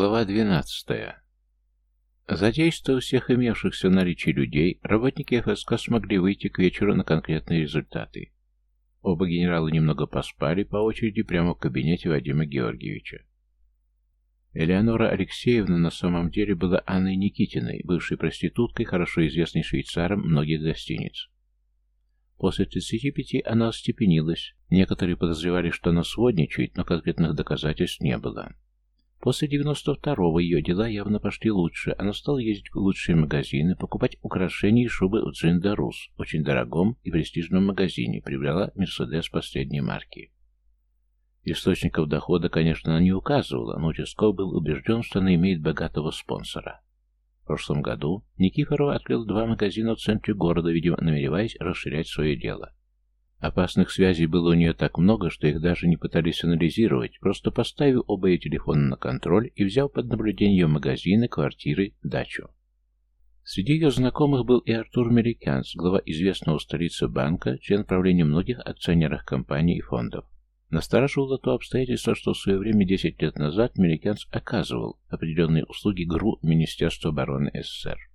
Глава 12. Задействовав всех имевшихся речи людей, работники ФСК смогли выйти к вечеру на конкретные результаты. Оба генерала немного поспали по очереди прямо в кабинете Вадима Георгиевича. Элеонора Алексеевна на самом деле была Анной Никитиной, бывшей проституткой, хорошо известной швейцарам многих гостиниц. После 35 она остепенилась. Некоторые подозревали, что она сводничает, но конкретных доказательств не было. После 92-го ее дела явно пошли лучше. А она стала ездить в лучшие магазины, покупать украшения и шубы у Джинда Рус, очень дорогом и престижном магазине, приобрела Мерседес последней марки. Источников дохода, конечно, она не указывала, но Ческов был убежден, что она имеет богатого спонсора. В прошлом году Никифорова открыл два магазина в центре города, видимо, намереваясь расширять свое дело – Опасных связей было у нее так много, что их даже не пытались анализировать, просто поставив оба ее телефона на контроль и взял под наблюдение ее магазины, квартиры, дачу. Среди ее знакомых был и Артур Мерикянс, глава известного столицы банка, член правления многих акционеров компаний и фондов. Настораживало то обстоятельство, что в свое время 10 лет назад Мерикянс оказывал определенные услуги ГРУ Министерства обороны СССР.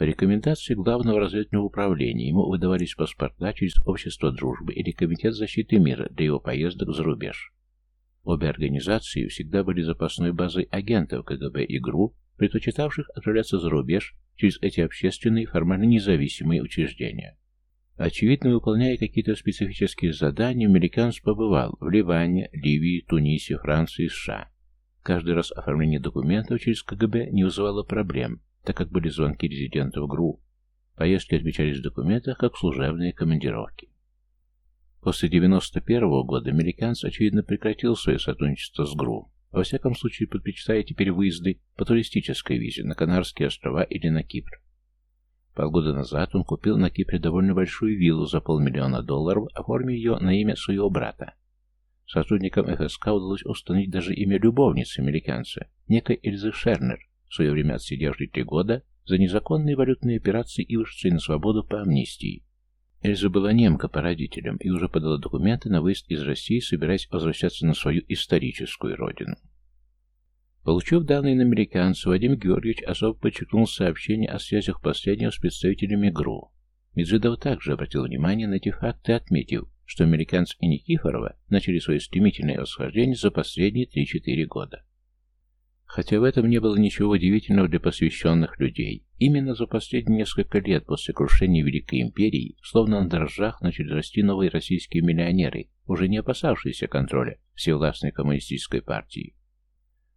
По рекомендации Главного разведного управления ему выдавались паспорта через Общество дружбы или Комитет защиты мира для его поездок за рубеж. Обе организации всегда были запасной базой агентов КГБ и ГРУ, предпочитавших отправляться за рубеж через эти общественные формально независимые учреждения. Очевидно, выполняя какие-то специфические задания, американец побывал в Ливане, Ливии, Тунисе, Франции, США. Каждый раз оформление документов через КГБ не вызывало проблем, так как были звонки резидентов ГРУ, поездки отмечались в документах как служебные командировки. После 1991 года американец, очевидно, прекратил свое сотрудничество с ГРУ, во всяком случае предпочитая теперь выезды по туристической визе на Канарские острова или на Кипр. Полгода назад он купил на Кипре довольно большую виллу за полмиллиона долларов, оформив ее на имя своего брата. Сотрудникам ФСК удалось установить даже имя любовницы американца, некой Эльзы Шернер, в свое время отсидевший три года за незаконные валютные операции и вышедший на свободу по амнистии. Эльза была немка по родителям и уже подала документы на выезд из России, собираясь возвращаться на свою историческую родину. Получив данные на американца, Вадим Георгиевич особо подчеркнул сообщение о связях последнего с представителями ГРУ. Меджидов также обратил внимание на эти факты, отметив, что американцы и Никифорова начали свое стремительное восхождение за последние 3-4 года. Хотя в этом не было ничего удивительного для посвященных людей. Именно за последние несколько лет после крушения Великой Империи, словно на дрожжах, начали расти новые российские миллионеры, уже не опасавшиеся контроля всевластной коммунистической партии.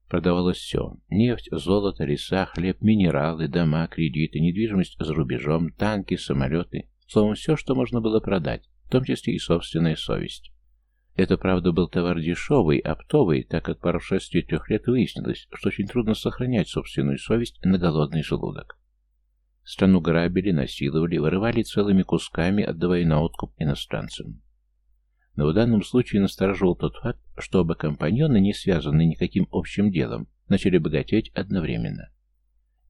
Продавалось все – нефть, золото, леса, хлеб, минералы, дома, кредиты, недвижимость за рубежом, танки, самолеты. Словом, все, что можно было продать, в том числе и собственная совесть. Это, правда, был товар дешевый, оптовый, так как по расшествию трех лет выяснилось, что очень трудно сохранять собственную совесть на голодный желудок. Страну грабили, насиловали, вырывали целыми кусками, отдавая на откуп иностранцам. Но в данном случае насторожил тот факт, что оба компаньона, не связанные никаким общим делом, начали богатеть одновременно.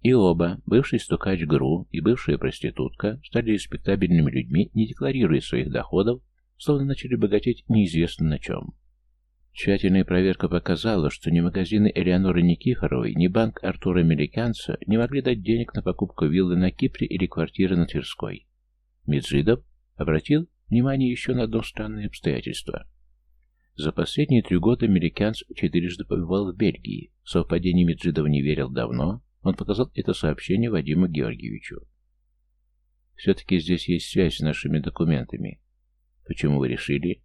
И оба, бывший стукач ГРУ и бывшая проститутка, стали респектабельными людьми, не декларируя своих доходов Словно начали богатеть неизвестно на чем. Тщательная проверка показала, что ни магазины Элеоноры Никифоровой, ни банк Артура Американца не могли дать денег на покупку виллы на Кипре или квартиры на Тверской. Меджидов обратил внимание еще на одно странное обстоятельство. За последние три года американец четырежды побывал в Бельгии. Совпадение Меджидова не верил давно, он показал это сообщение Вадиму Георгиевичу. Все-таки здесь есть связь с нашими документами. Почему вы решили?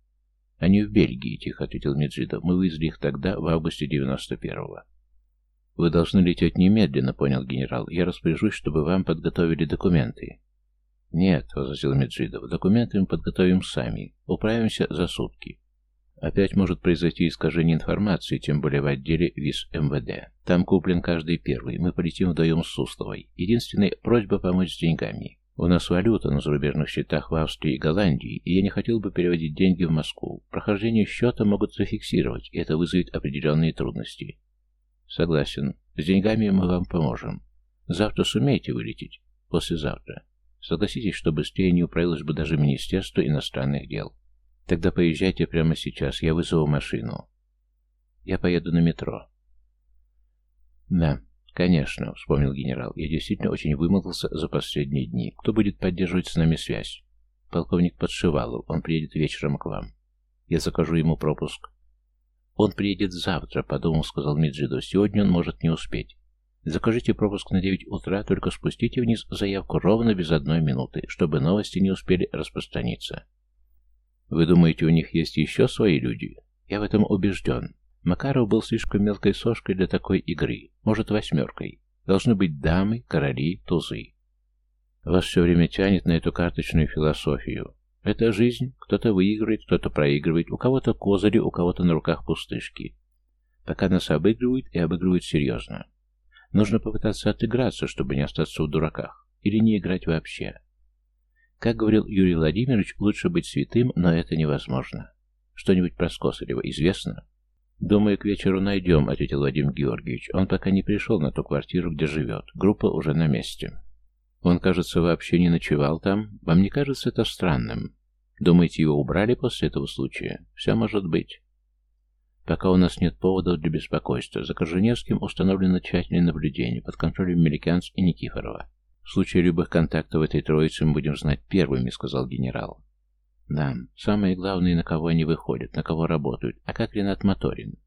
Они в Бельгии, тихо ответил Меджидов. Мы вывезли их тогда, в августе 91-го. Вы должны лететь немедленно, понял генерал. Я распоряжусь, чтобы вам подготовили документы. Нет, возразил Меджидов. Документы мы подготовим сами. Управимся за сутки. Опять может произойти искажение информации, тем более в отделе виз МВД. Там куплен каждый первый. Мы полетим вдвоем с Сустовой. Единственная просьба помочь с деньгами. У нас валюта на зарубежных счетах в Австрии и Голландии, и я не хотел бы переводить деньги в Москву. Прохождение счета могут зафиксировать, и это вызовет определенные трудности. Согласен. С деньгами мы вам поможем. Завтра сумеете вылететь? Послезавтра. Согласитесь, что быстрее не управилось бы даже Министерство иностранных дел. Тогда поезжайте прямо сейчас, я вызову машину. Я поеду на метро. Да. «Конечно», — вспомнил генерал, — «я действительно очень вымотался за последние дни. Кто будет поддерживать с нами связь?» «Полковник Подшивалов. Он приедет вечером к вам. Я закажу ему пропуск». «Он приедет завтра», — подумал, — сказал Миджидо. «Сегодня он может не успеть. Закажите пропуск на 9 утра, только спустите вниз заявку ровно без одной минуты, чтобы новости не успели распространиться». «Вы думаете, у них есть еще свои люди?» «Я в этом убежден. Макаров был слишком мелкой сошкой для такой игры, может, восьмеркой. Должны быть дамы, короли, тузы. Вас все время тянет на эту карточную философию. Это жизнь, кто-то выигрывает, кто-то проигрывает, у кого-то козыри, у кого-то на руках пустышки. Пока нас обыгрывают и обыгрывают серьезно. Нужно попытаться отыграться, чтобы не остаться в дураках, или не играть вообще. Как говорил Юрий Владимирович, лучше быть святым, но это невозможно. Что-нибудь про Скосарева известно? Думаю, к вечеру найдем», — ответил Вадим Георгиевич. «Он пока не пришел на ту квартиру, где живет. Группа уже на месте». «Он, кажется, вообще не ночевал там. Вам не кажется это странным? Думаете, его убрали после этого случая? Все может быть». Пока у нас нет поводов для беспокойства, за Корженевским установлено тщательное наблюдение под контролем Меликянс и Никифорова. В случае любых контактов этой троицы мы будем знать первыми, сказал генерал. «Да, самое главное, на кого они выходят, на кого работают. А как Ренат Моторин?»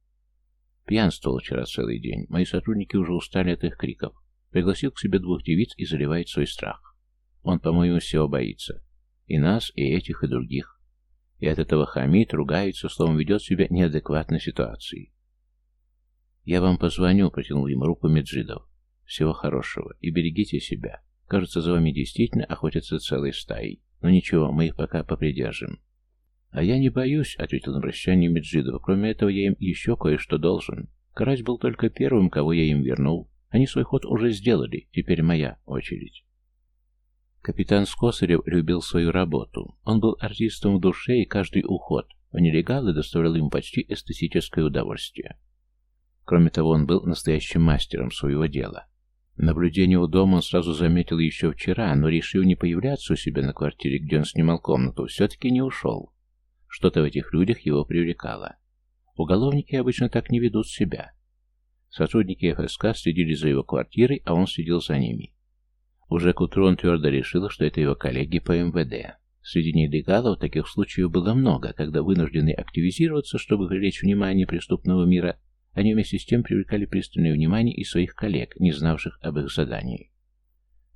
Пьянствовал вчера целый день. Мои сотрудники уже устали от их криков. Пригласил к себе двух девиц и заливает свой страх. Он, по-моему, всего боится. И нас, и этих, и других. И от этого хамит, ругается, словом, ведет себя неадекватно ситуации. «Я вам позвоню», — протянул ему руку Меджидов. «Всего хорошего. И берегите себя. Кажется, за вами действительно охотятся целые стаи». Но ничего, мы их пока попридержим. А я не боюсь, ответил обращение Меджидова. Кроме этого, я им еще кое-что должен. Карась был только первым, кого я им вернул. Они свой ход уже сделали, теперь моя очередь. Капитан Скосарев любил свою работу. Он был артистом в душе, и каждый уход в нелегалы доставлял ему почти эстетическое удовольствие. Кроме того, он был настоящим мастером своего дела. Наблюдение у дома он сразу заметил еще вчера, но решил не появляться у себя на квартире, где он снимал комнату, все-таки не ушел. Что-то в этих людях его привлекало. Уголовники обычно так не ведут себя. Сотрудники ФСК следили за его квартирой, а он следил за ними. Уже к утру он твердо решил, что это его коллеги по МВД. Среди нелегалов таких случаев было много, когда вынуждены активизироваться, чтобы привлечь внимание преступного мира они вместе с тем привлекали пристальное внимание и своих коллег, не знавших об их задании.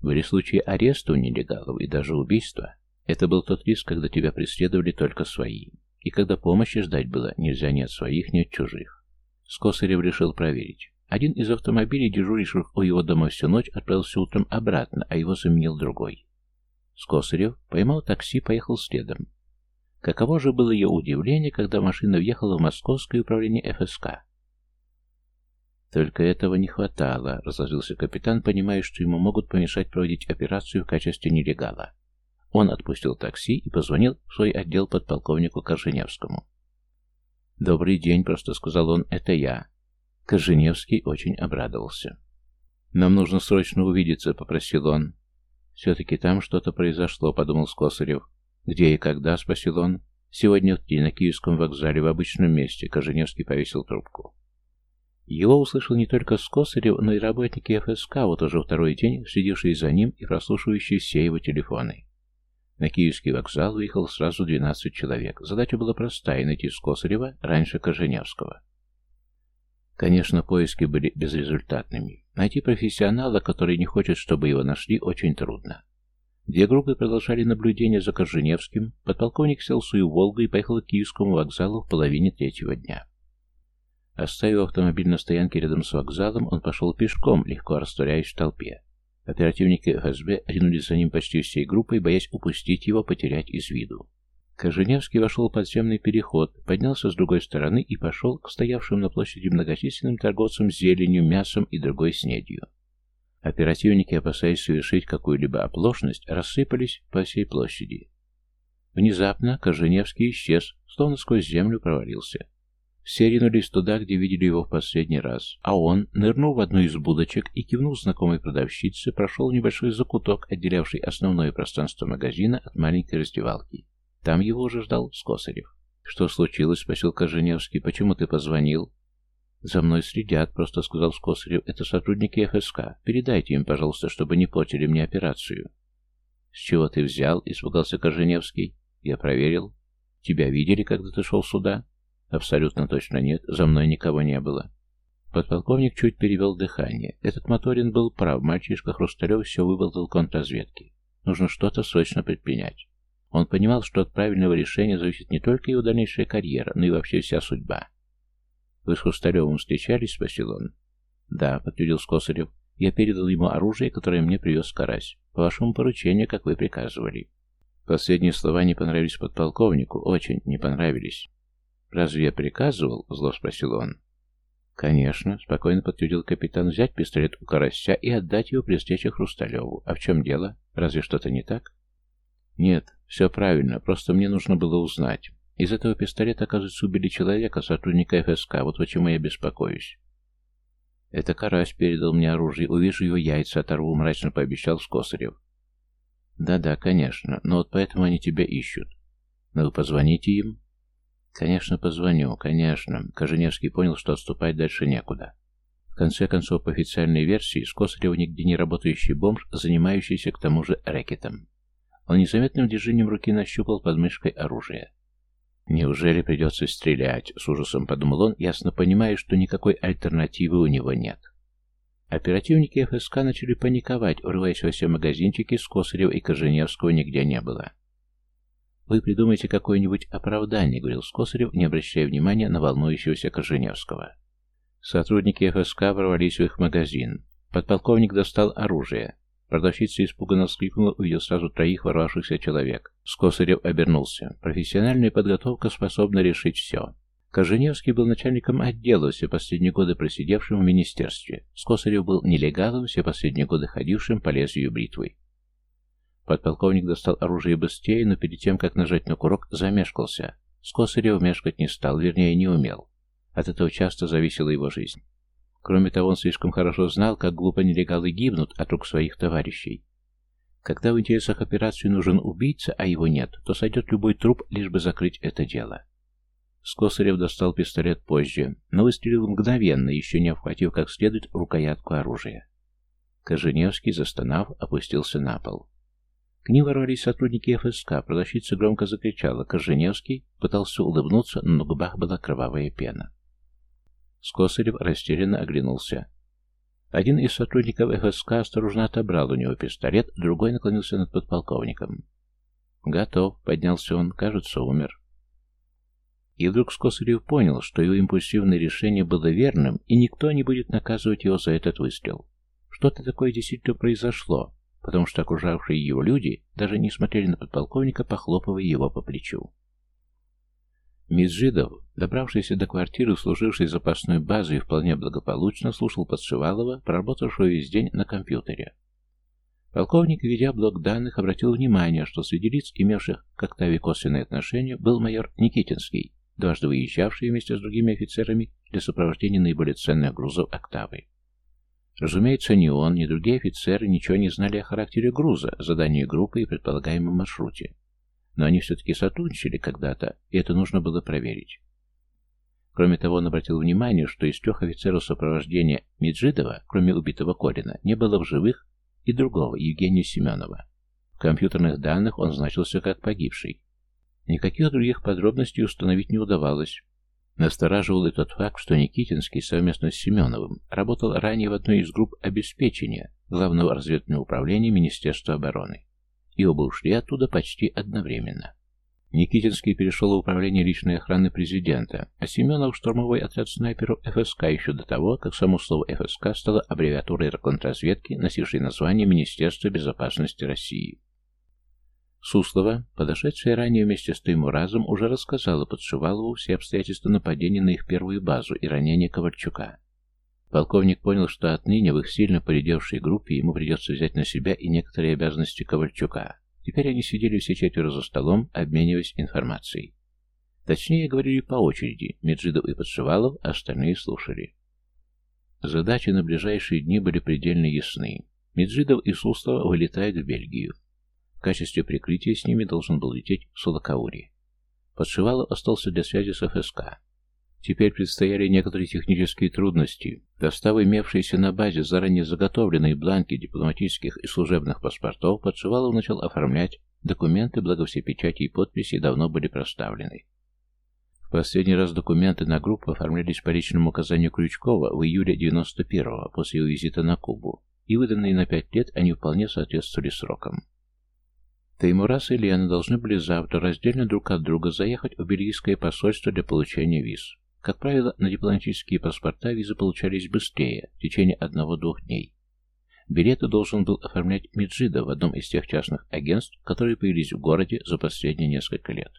Были случаи ареста у нелегалов и даже убийства. Это был тот риск, когда тебя преследовали только свои, и когда помощи ждать было нельзя ни от своих, ни от чужих. Скосарев решил проверить. Один из автомобилей, дежуривших у его дома всю ночь, отправился утром обратно, а его заменил другой. Скосарев поймал такси, поехал следом. Каково же было ее удивление, когда машина въехала в Московское управление ФСК. Только этого не хватало, разозлился капитан, понимая, что ему могут помешать проводить операцию в качестве нелегала. Он отпустил такси и позвонил в свой отдел подполковнику Корженевскому. «Добрый день», — просто сказал он, — «это я». Корженевский очень обрадовался. «Нам нужно срочно увидеться», — попросил он. «Все-таки там что-то произошло», — подумал Скосарев. «Где и когда?» — спросил он. «Сегодня в на Киевском вокзале в обычном месте», — Корженевский повесил трубку. Его услышал не только Скосарев, но и работники ФСК вот уже второй день, следившие за ним и прослушивающие все его телефоны. На Киевский вокзал выехал сразу 12 человек. Задача была простая – найти Скосарева раньше Коженевского. Конечно, поиски были безрезультатными. Найти профессионала, который не хочет, чтобы его нашли, очень трудно. Две группы продолжали наблюдение за Корженевским, подполковник сел свою «Волгу» и поехал к Киевскому вокзалу в половине третьего дня. Оставив автомобиль на стоянке рядом с вокзалом, он пошел пешком, легко растворяясь в толпе. Оперативники ФСБ ринулись за ним почти всей группой, боясь упустить его, потерять из виду. Коженевский вошел в подземный переход, поднялся с другой стороны и пошел к стоявшим на площади многочисленным торговцам зеленью, мясом и другой снедью. Оперативники, опасаясь совершить какую-либо оплошность, рассыпались по всей площади. Внезапно Коженевский исчез, словно сквозь землю провалился. Серия туда, где видели его в последний раз, а он, нырнул в одну из будочек и кивнул знакомой продавщице, прошел небольшой закуток, отделявший основное пространство магазина от маленькой раздевалки. Там его уже ждал Скосарев. «Что случилось?» — спросил Корженевский. «Почему ты позвонил?» «За мной следят», — просто сказал Скосарев. «Это сотрудники ФСК. Передайте им, пожалуйста, чтобы не портили мне операцию». «С чего ты взял?» — испугался Корженевский. «Я проверил. Тебя видели, когда ты шел сюда?» Абсолютно точно нет, за мной никого не было. Подполковник чуть перевел дыхание. Этот Моторин был прав, мальчишка Хрусталев все выболтал контрразведки. Нужно что-то срочно предпринять. Он понимал, что от правильного решения зависит не только его дальнейшая карьера, но и вообще вся судьба. «Вы с Хрусталевым встречались?» — спросил он. «Да», — подтвердил Скосарев. «Я передал ему оружие, которое мне привез Карась. По вашему поручению, как вы приказывали». Последние слова не понравились подполковнику, очень не понравились. «Разве я приказывал?» — зло спросил он. «Конечно», — спокойно подтвердил капитан, взять пистолет у карася и отдать его при встрече Хрусталеву. «А в чем дело? Разве что-то не так?» «Нет, все правильно, просто мне нужно было узнать. Из этого пистолета, оказывается, убили человека, сотрудника ФСК, вот почему я беспокоюсь». «Это карась передал мне оружие, увижу его яйца, оторву», — мрачно пообещал Скосарев. «Да-да, конечно, но вот поэтому они тебя ищут. Но вы позвоните им, Конечно, позвоню, конечно. Коженевский понял, что отступать дальше некуда. В конце концов, по официальной версии, с Косарева нигде не работающий бомж, занимающийся к тому же рэкетом. Он незаметным движением руки нащупал под мышкой оружие. «Неужели придется стрелять?» — с ужасом подумал он, ясно понимая, что никакой альтернативы у него нет. Оперативники ФСК начали паниковать, урываясь во все магазинчики, с Косарева и Коженевского нигде не было. Вы придумайте какое-нибудь оправдание, говорил Скосарев, не обращая внимания на волнующегося Корженевского. Сотрудники ФСК ворвались в их магазин. Подполковник достал оружие. Продавщица испуганно вскрикнула, увидел сразу троих ворвавшихся человек. Скосарев обернулся. Профессиональная подготовка способна решить все. Корженевский был начальником отдела, все последние годы просидевшим в министерстве. Скосарев был нелегалом, все последние годы ходившим по лезвию бритвы. Подполковник достал оружие быстрее, но перед тем, как нажать на курок, замешкался. С Косарев мешкать не стал, вернее, не умел. От этого часто зависела его жизнь. Кроме того, он слишком хорошо знал, как глупо нелегалы гибнут от рук своих товарищей. Когда в интересах операции нужен убийца, а его нет, то сойдет любой труп, лишь бы закрыть это дело. Скосарев достал пистолет позже, но выстрелил мгновенно, еще не обхватив как следует рукоятку оружия. Коженевский, застонав, опустился на пол. Книгу ворвались сотрудники ФСК, продавщица громко закричала. Корженевский пытался улыбнуться, но на губах была кровавая пена. Скосарев растерянно оглянулся. Один из сотрудников ФСК осторожно отобрал у него пистолет, другой наклонился над подполковником. «Готов», — поднялся он, — «кажется, умер». И вдруг Скосарев понял, что его импульсивное решение было верным, и никто не будет наказывать его за этот выстрел. Что-то такое действительно произошло, потому что окружавшие его люди даже не смотрели на подполковника, похлопывая его по плечу. Мизжидов, добравшийся до квартиры, служившей запасной базой, вполне благополучно слушал Подшивалова, проработавшего весь день на компьютере. Полковник, ведя блок данных, обратил внимание, что среди лиц, имевших к Октаве косвенные отношения, был майор Никитинский, дважды выезжавший вместе с другими офицерами для сопровождения наиболее ценных грузов Октавы. Разумеется, ни он, ни другие офицеры ничего не знали о характере груза, задании группы и предполагаемом маршруте. Но они все-таки сотрудничали когда-то, и это нужно было проверить. Кроме того, он обратил внимание, что из трех офицеров сопровождения Меджидова, кроме убитого Колина, не было в живых и другого, Евгения Семенова. В компьютерных данных он значился как погибший. Никаких других подробностей установить не удавалось, Настораживал этот факт, что Никитинский совместно с Семеновым работал ранее в одной из групп обеспечения Главного разведного управления Министерства обороны. И оба ушли оттуда почти одновременно. Никитинский перешел в управление личной охраны президента, а Семенов – штурмовой отряд снайперов ФСК еще до того, как само слово ФСК стало аббревиатурой контрразведки, носившей название Министерства безопасности России. С устава, подошедшая ранее вместе с Таймуразом, уже рассказала Подшивалову все обстоятельства нападения на их первую базу и ранения Ковальчука. Полковник понял, что отныне в их сильно поредевшей группе ему придется взять на себя и некоторые обязанности Ковальчука. Теперь они сидели все четверо за столом, обмениваясь информацией. Точнее, говорили по очереди, Меджидов и Подшивалов, а остальные слушали. Задачи на ближайшие дни были предельно ясны. Меджидов и Суслова вылетают в Бельгию качестве прикрытия с ними должен был лететь Сулакаури. Подшивало остался для связи с ФСК. Теперь предстояли некоторые технические трудности. Доставы, имевшиеся на базе заранее заготовленные бланки дипломатических и служебных паспортов, Подшивалов начал оформлять документы, благо все печати и подписи давно были проставлены. В последний раз документы на группу оформлялись по личному указанию Крючкова в июле 91-го, после его визита на Кубу, и выданные на пять лет они вполне соответствовали срокам. Та и раз должны были завтра раздельно друг от друга заехать в Бельгийское посольство для получения виз. Как правило, на дипломатические паспорта визы получались быстрее, в течение одного-двух дней. Билеты должен был оформлять Меджида в одном из тех частных агентств, которые появились в городе за последние несколько лет.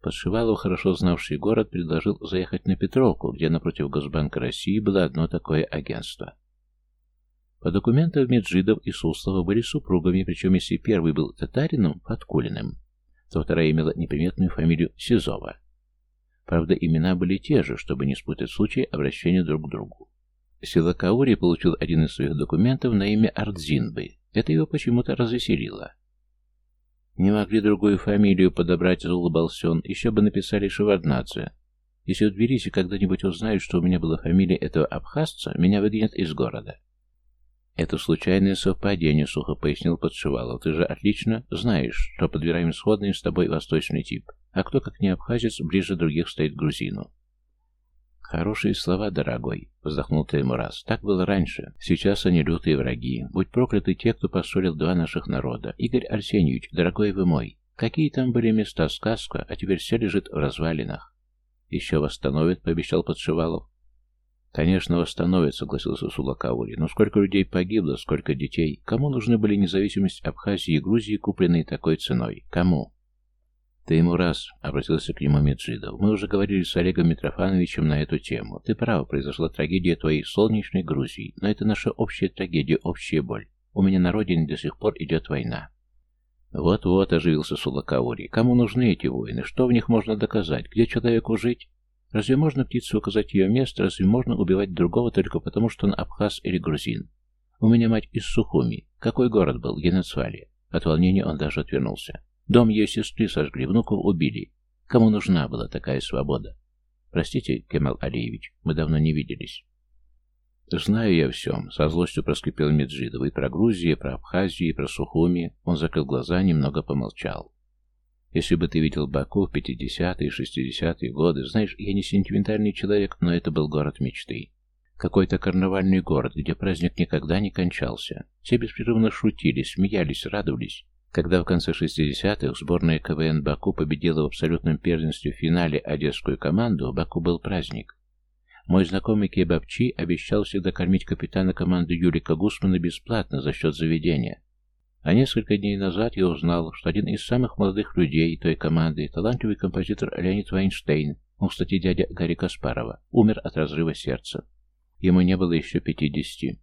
Подшивалов, хорошо знавший город, предложил заехать на Петровку, где напротив Госбанка России было одно такое агентство. По документам Меджидов и Суслова были супругами, причем если первый был татарином, Подкулиным, то вторая имела неприметную фамилию Сизова. Правда, имена были те же, чтобы не спутать случай обращения друг к другу. Силакаури получил один из своих документов на имя Ардзинбы. Это его почему-то развеселило. «Не могли другую фамилию подобрать», — заулыбался он. «Еще бы написали Шеварднадзе. Если в Тбилиси когда-нибудь узнают, что у меня была фамилия этого абхазца, меня выгонят из города». «Это случайное совпадение», — сухо пояснил подшивало. А «Ты же отлично знаешь, что подбираем сходный с тобой восточный тип. А кто, как не абхазец, ближе других стоит к грузину?» «Хорошие слова, дорогой», — вздохнул Таймураз. «Так было раньше. Сейчас они лютые враги. Будь прокляты те, кто поссорил два наших народа. Игорь Арсеньевич, дорогой вы мой, какие там были места сказка, а теперь все лежит в развалинах». «Еще восстановят», — пообещал Подшивалов. Конечно, восстановят, согласился Сулакаури, но сколько людей погибло, сколько детей? Кому нужны были независимость Абхазии и Грузии, купленные такой ценой? Кому? Ты ему раз, обратился к нему Меджидов. Мы уже говорили с Олегом Митрофановичем на эту тему. Ты прав, произошла трагедия твоей солнечной Грузии, но это наша общая трагедия, общая боль. У меня на родине до сих пор идет война. Вот-вот оживился Сулакаури. Кому нужны эти войны? Что в них можно доказать? Где человеку жить? Разве можно птицу указать ее место? Разве можно убивать другого только потому, что он абхаз или грузин? У меня мать из Сухуми. Какой город был? Геноцвали. От волнения он даже отвернулся. Дом ее сестры сожгли, внуков убили. Кому нужна была такая свобода? Простите, Кемал Алиевич, мы давно не виделись. Знаю я все. Со злостью проскрипел Меджидов. И про Грузию, про Абхазию, и про Сухуми. Он закрыл глаза, немного помолчал. Если бы ты видел Баку в 50-е и 60-е годы, знаешь, я не сентиментальный человек, но это был город мечты. Какой-то карнавальный город, где праздник никогда не кончался. Все беспрерывно шутили, смеялись, радовались. Когда в конце 60-х сборная КВН Баку победила в абсолютном первенстве в финале одесскую команду, Баку был праздник. Мой знакомый Кебабчи обещал всегда кормить капитана команды Юрика Гусмана бесплатно за счет заведения. А несколько дней назад я узнал, что один из самых молодых людей той команды, талантливый композитор Леонид Вайнштейн, он, кстати, дядя Гарри Каспарова, умер от разрыва сердца. Ему не было еще пятидесяти.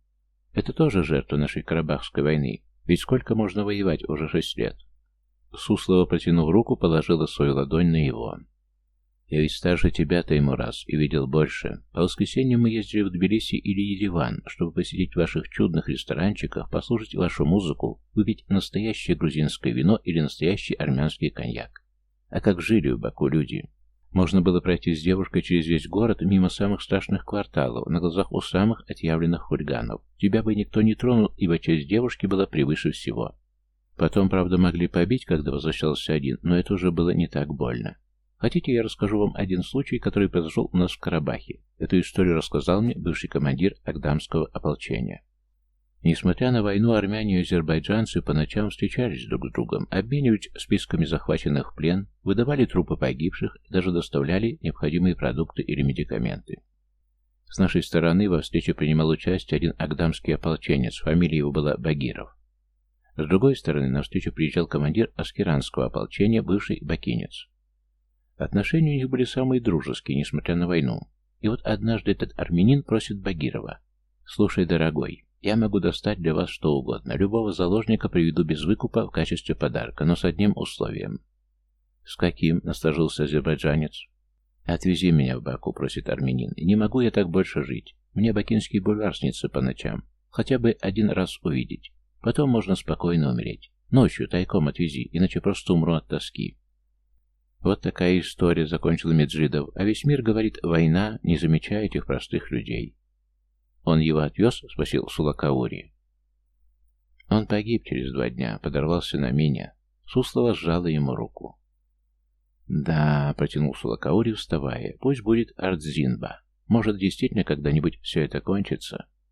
Это тоже жертва нашей Карабахской войны, ведь сколько можно воевать уже шесть лет. Суслова, протянув руку, положила свою ладонь на его. Я ведь старше тебя-то ему раз и видел больше. По воскресеньям мы ездили в Тбилиси или Ереван, чтобы посидеть в ваших чудных ресторанчиках, послушать вашу музыку, выпить настоящее грузинское вино или настоящий армянский коньяк. А как жили в Баку люди? Можно было пройти с девушкой через весь город, мимо самых страшных кварталов, на глазах у самых отъявленных хулиганов. Тебя бы никто не тронул, ибо честь девушки была превыше всего. Потом, правда, могли побить, когда возвращался один, но это уже было не так больно. Хотите, я расскажу вам один случай, который произошел у нас в Карабахе. Эту историю рассказал мне бывший командир Агдамского ополчения. Несмотря на войну, армяне и азербайджанцы по ночам встречались друг с другом, обменивались списками захваченных в плен, выдавали трупы погибших и даже доставляли необходимые продукты или медикаменты. С нашей стороны во встрече принимал участие один агдамский ополченец, фамилия его была Багиров. С другой стороны, на встречу приезжал командир аскеранского ополчения, бывший бакинец. Отношения у них были самые дружеские, несмотря на войну. И вот однажды этот армянин просит Багирова. «Слушай, дорогой, я могу достать для вас что угодно. Любого заложника приведу без выкупа в качестве подарка, но с одним условием». «С каким?» — насторожился азербайджанец. «Отвези меня в Баку», — просит армянин. «Не могу я так больше жить. Мне бакинский бульвар снится по ночам. Хотя бы один раз увидеть. Потом можно спокойно умереть. Ночью тайком отвези, иначе просто умру от тоски». Вот такая история, закончила Меджидов, а весь мир говорит «война», не замечая этих простых людей. Он его отвез, спросил Сулакаури. Он погиб через два дня, подорвался на меня. Суслова сжала ему руку. «Да», — протянул Сулакаури, вставая, — «пусть будет Ардзинба. Может, действительно когда-нибудь все это кончится?»